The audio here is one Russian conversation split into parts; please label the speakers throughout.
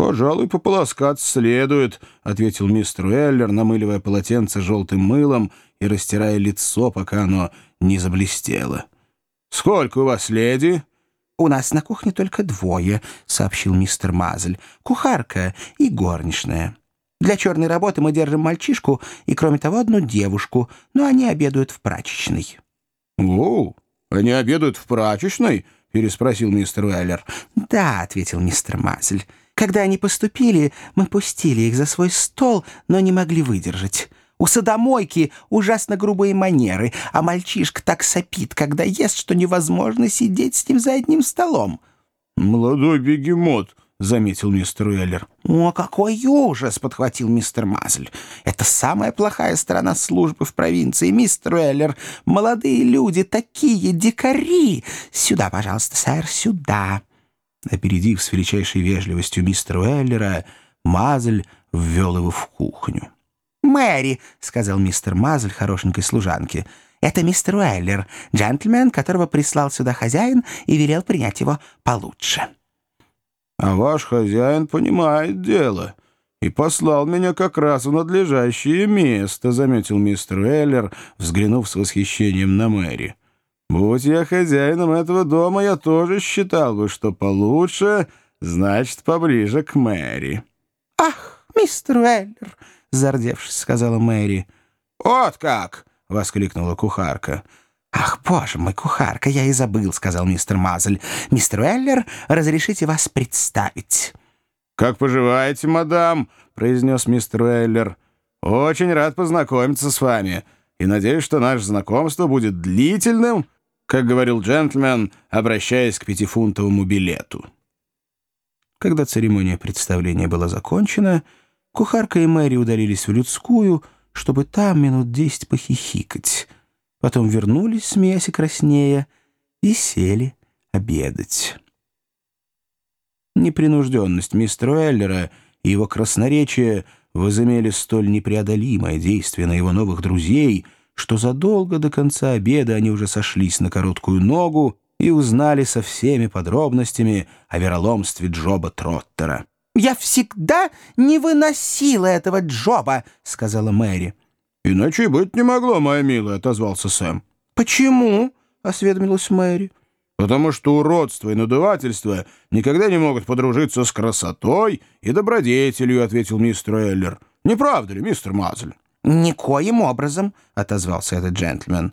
Speaker 1: «Пожалуй, пополоскаться следует», — ответил мистер Уэллер, намыливая полотенце желтым мылом и растирая лицо, пока оно не заблестело. «Сколько у вас леди?»
Speaker 2: «У нас на кухне только двое», — сообщил мистер Мазль. «Кухарка и горничная. Для черной работы мы держим мальчишку и, кроме того, одну девушку, но они обедают в прачечной».
Speaker 1: «О, они обедают в прачечной?» — переспросил мистер Уэллер.
Speaker 2: «Да», — ответил мистер Мазль. Когда они поступили, мы пустили их за свой стол, но не могли выдержать. У садомойки ужасно грубые манеры, а мальчишка так сопит, когда ест, что невозможно сидеть с ним за одним столом.
Speaker 1: «Молодой бегемот», — заметил мистер Уэллер.
Speaker 2: «О, какой ужас!» — подхватил мистер Мазль. «Это самая плохая сторона службы в провинции, мистер Уэллер. Молодые люди такие дикари! Сюда, пожалуйста, сэр, сюда!»
Speaker 1: Опередив с величайшей вежливостью мистера Уэллера, Мазль ввел его в кухню.
Speaker 2: «Мэри», — сказал мистер Мазль хорошенькой служанке, — «это мистер Уэллер, джентльмен, которого прислал сюда хозяин и велел принять его получше».
Speaker 1: «А ваш хозяин понимает дело и послал меня как раз в надлежащее место», — заметил мистер Уэллер, взглянув с восхищением на Мэри. Будь я хозяином этого дома, я тоже считал бы, что получше, значит, поближе к Мэри».
Speaker 2: «Ах, мистер Уэллер!» — зардевшись, сказала Мэри.
Speaker 1: «Вот как!» — воскликнула кухарка.
Speaker 2: «Ах, боже мой, кухарка, я и забыл», — сказал мистер Мазль. «Мистер Уэллер, разрешите вас представить».
Speaker 1: «Как поживаете, мадам?» — произнес мистер Уэллер. «Очень рад познакомиться с вами, и надеюсь, что наше знакомство будет длительным как говорил джентльмен, обращаясь к пятифунтовому билету.
Speaker 2: Когда церемония представления была закончена, кухарка и Мэри удалились в людскую, чтобы там минут десять похихикать. Потом вернулись, смеясь и краснея, и сели обедать. Непринужденность мистера Эллера и его красноречие возымели столь непреодолимое действие на его новых друзей — что задолго до конца обеда они уже сошлись на короткую ногу и узнали со всеми подробностями о вероломстве Джоба Троттера. «Я всегда не выносила этого Джоба», — сказала Мэри.
Speaker 1: «Иначе и быть не могло, моя милая», — отозвался Сэм.
Speaker 2: «Почему?» — осведомилась Мэри.
Speaker 1: «Потому что уродство и надувательство никогда не могут подружиться с красотой и добродетелью», — ответил мистер Эллер. «Не правда ли, мистер Мазль?»
Speaker 2: «Никоим образом», — отозвался этот джентльмен.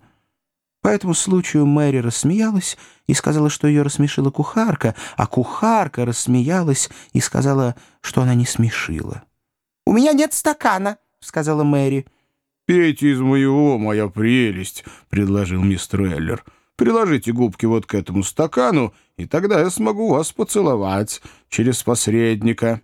Speaker 2: По этому случаю Мэри рассмеялась и сказала, что ее рассмешила кухарка, а кухарка рассмеялась и сказала, что она не смешила. «У меня нет стакана», — сказала Мэри.
Speaker 1: «Пейте из моего, моя прелесть», — предложил мистер Эллер. «Приложите губки вот к этому стакану, и тогда я смогу вас поцеловать через посредника».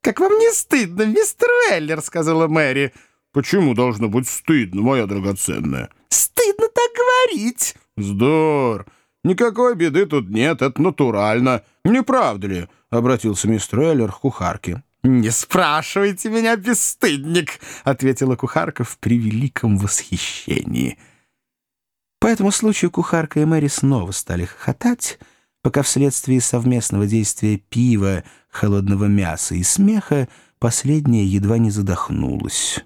Speaker 2: «Как вам не стыдно, мистер Эллер», — сказала Мэри.
Speaker 1: Почему должно быть стыдно, моя драгоценная?
Speaker 2: Стыдно так говорить.
Speaker 1: Здор. Никакой беды тут нет, это натурально. Не правда ли? Обратился мистер Эллер к кухарке.
Speaker 2: «Не спрашивайте меня, бесстыдник!» — ответила кухарка в превеликом восхищении. По этому случаю кухарка и Мэри снова стали хохотать, пока вследствие совместного действия пива, холодного мяса и смеха последняя едва не задохнулась.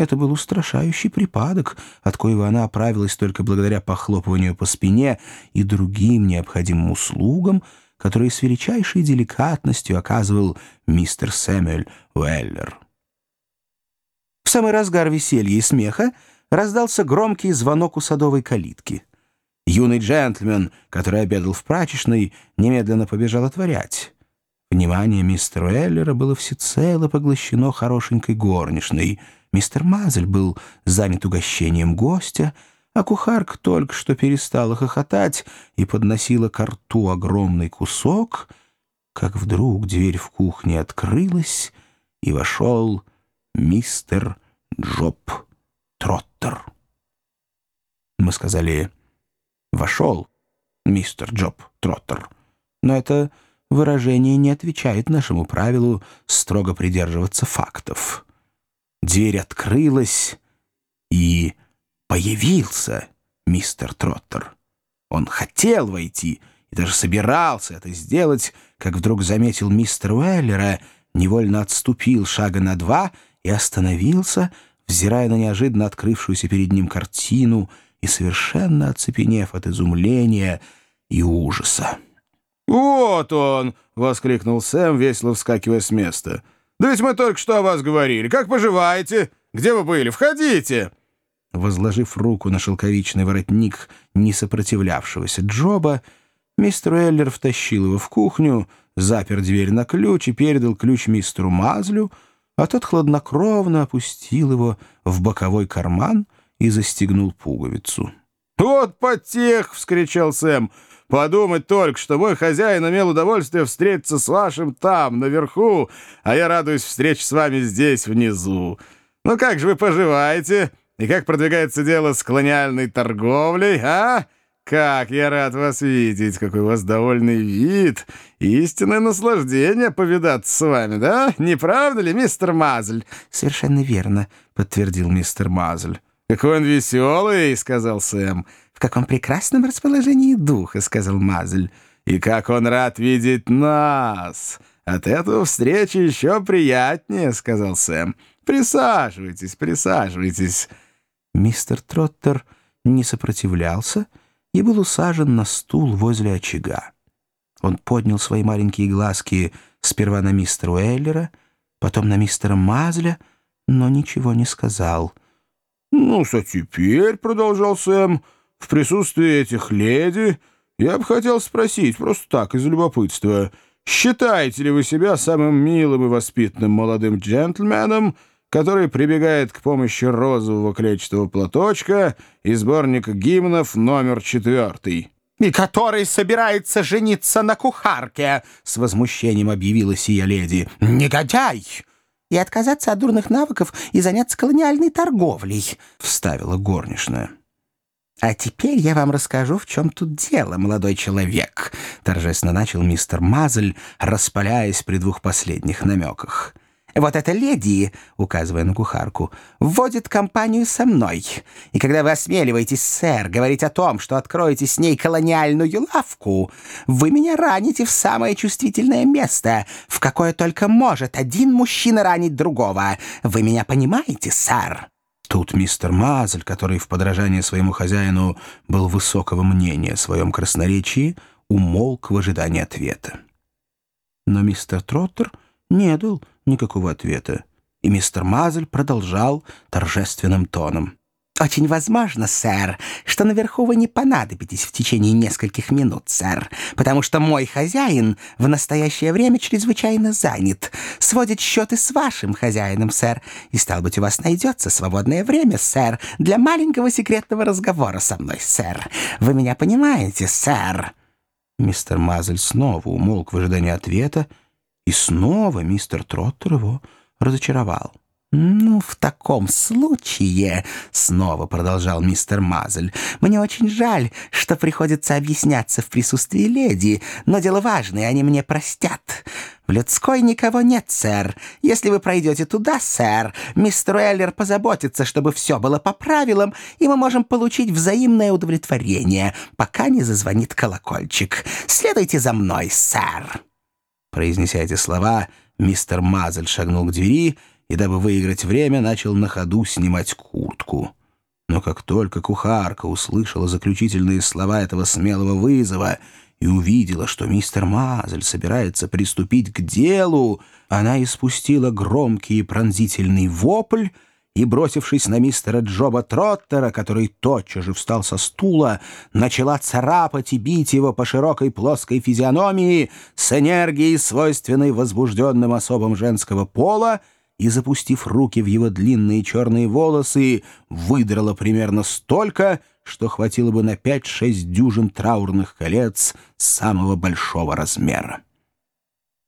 Speaker 2: Это был устрашающий припадок, от коего она оправилась только благодаря похлопыванию по спине и другим необходимым услугам, которые с величайшей деликатностью оказывал мистер Сэмюэль Уэллер. В самый разгар веселья и смеха раздался громкий звонок у садовой калитки. Юный джентльмен, который обедал в прачечной, немедленно побежал отворять. Внимание мистера Уэллера было всецело поглощено хорошенькой горничной — Мистер Мазель был занят угощением гостя, а кухарка только что перестала хохотать и подносила к рту огромный кусок, как вдруг дверь в кухне открылась, и вошел мистер Джоб Троттер. Мы сказали «вошел мистер Джоб Троттер», но это выражение не отвечает нашему правилу строго придерживаться фактов. Дверь открылась, и появился мистер Троттер. Он хотел войти и даже собирался это сделать, как вдруг заметил мистер Уэллера, невольно отступил шага на два и остановился, взирая на неожиданно открывшуюся перед ним картину и совершенно оцепенев от изумления и ужаса.
Speaker 1: «Вот он!» — воскликнул Сэм, весело вскакивая с места. «Да ведь мы только что о вас говорили. Как поживаете? Где вы были? Входите!»
Speaker 2: Возложив руку на шелковичный воротник несопротивлявшегося Джоба, мистер Эллер втащил его в кухню, запер дверь на ключ и передал ключ мистеру Мазлю, а тот хладнокровно опустил его в боковой карман и застегнул пуговицу.
Speaker 1: «Вот потех!» — вскричал Сэм. «Подумать только, что мой хозяин имел удовольствие встретиться с вашим там, наверху, а я радуюсь встрече с вами здесь, внизу. Ну как же вы поживаете? И как продвигается дело с колониальной торговлей, а? Как я рад вас видеть, какой у вас довольный вид. Истинное наслаждение повидаться с вами, да? Не правда ли, мистер Мазль?»
Speaker 2: «Совершенно верно», — подтвердил мистер Мазль.
Speaker 1: «Какой он веселый», — сказал Сэм.
Speaker 2: «В каком прекрасном расположении духа», — сказал Мазль.
Speaker 1: «И как он рад видеть нас! От этого встречи еще приятнее», — сказал Сэм. «Присаживайтесь, присаживайтесь».
Speaker 2: Мистер Троттер не сопротивлялся и был усажен на стул возле очага. Он поднял свои маленькие глазки сперва на мистера Уэллера, потом на мистера Мазля, но ничего не сказал —
Speaker 1: ну а теперь, — продолжал Сэм, — в присутствии этих леди я бы хотел спросить, просто так, из любопытства, считаете ли вы себя самым милым и воспитанным молодым джентльменом, который прибегает к помощи розового клетчатого платочка и сборника гимнов номер четвертый?»
Speaker 2: «И который собирается жениться на кухарке!» — с возмущением объявила сия леди. «Негодяй! И отказаться от дурных навыков и заняться колониальной торговлей», — вставила горничная. «А теперь я вам расскажу, в чем тут дело, молодой человек», — торжественно начал мистер Мазль, распаляясь при двух последних намеках. Вот эта леди, указывая на кухарку, вводит компанию со мной. И когда вы осмеливаетесь, сэр, говорить о том, что откроете с ней колониальную лавку, вы меня раните в самое чувствительное место, в какое только может один мужчина ранить другого. Вы меня понимаете, сэр?» Тут мистер Мазль, который в подражание своему хозяину был высокого мнения о своем красноречии, умолк в ожидании ответа. Но мистер Троттер не дал никакого ответа. И мистер Мазель продолжал торжественным тоном. «Очень возможно, сэр, что наверху вы не понадобитесь в течение нескольких минут, сэр, потому что мой хозяин в настоящее время чрезвычайно занят, сводит счеты с вашим хозяином, сэр, и, стал быть, у вас найдется свободное время, сэр, для маленького секретного разговора со мной, сэр. Вы меня понимаете, сэр?» Мистер Мазель снова умолк в ожидании ответа, и снова мистер Троттер его разочаровал. «Ну, в таком случае, — снова продолжал мистер Мазель, — мне очень жаль, что приходится объясняться в присутствии леди, но дело важное, они мне простят. В людской никого нет, сэр. Если вы пройдете туда, сэр, мистер Эллер позаботится, чтобы все было по правилам, и мы можем получить взаимное удовлетворение, пока не зазвонит колокольчик. Следуйте за мной, сэр». Произнеся эти слова, мистер Мазель шагнул к двери и, дабы выиграть время, начал на ходу снимать куртку. Но как только кухарка услышала заключительные слова этого смелого вызова и увидела, что мистер Мазель собирается приступить к делу, она испустила громкий и пронзительный вопль, и, бросившись на мистера Джоба Троттера, который тотчас же встал со стула, начала царапать и бить его по широкой плоской физиономии с энергией, свойственной возбужденным особам женского пола, и, запустив руки в его длинные черные волосы, выдрала примерно столько, что хватило бы на пять-шесть дюжин траурных колец самого большого размера.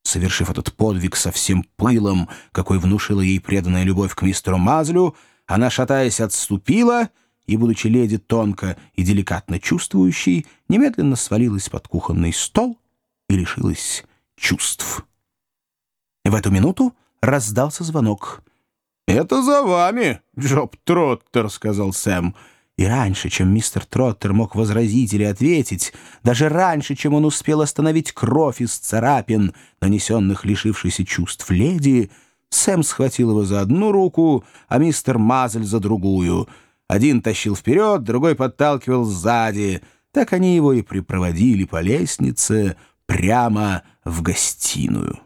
Speaker 2: Совершив этот подвиг со всем пылом, какой внушила ей преданная любовь к мистеру Мазлю, она, шатаясь, отступила и, будучи леди тонко и деликатно чувствующей, немедленно свалилась под кухонный стол и лишилась чувств. В эту минуту раздался звонок.
Speaker 1: «Это за вами, Джоб Троттер», — сказал Сэм.
Speaker 2: И раньше, чем мистер Троттер мог возразить или ответить, даже раньше, чем он успел остановить кровь из царапин, нанесенных лишившейся чувств леди, Сэм схватил его за одну руку, а мистер Мазель за другую. Один тащил вперед, другой подталкивал сзади. Так они его и припроводили по лестнице прямо в гостиную.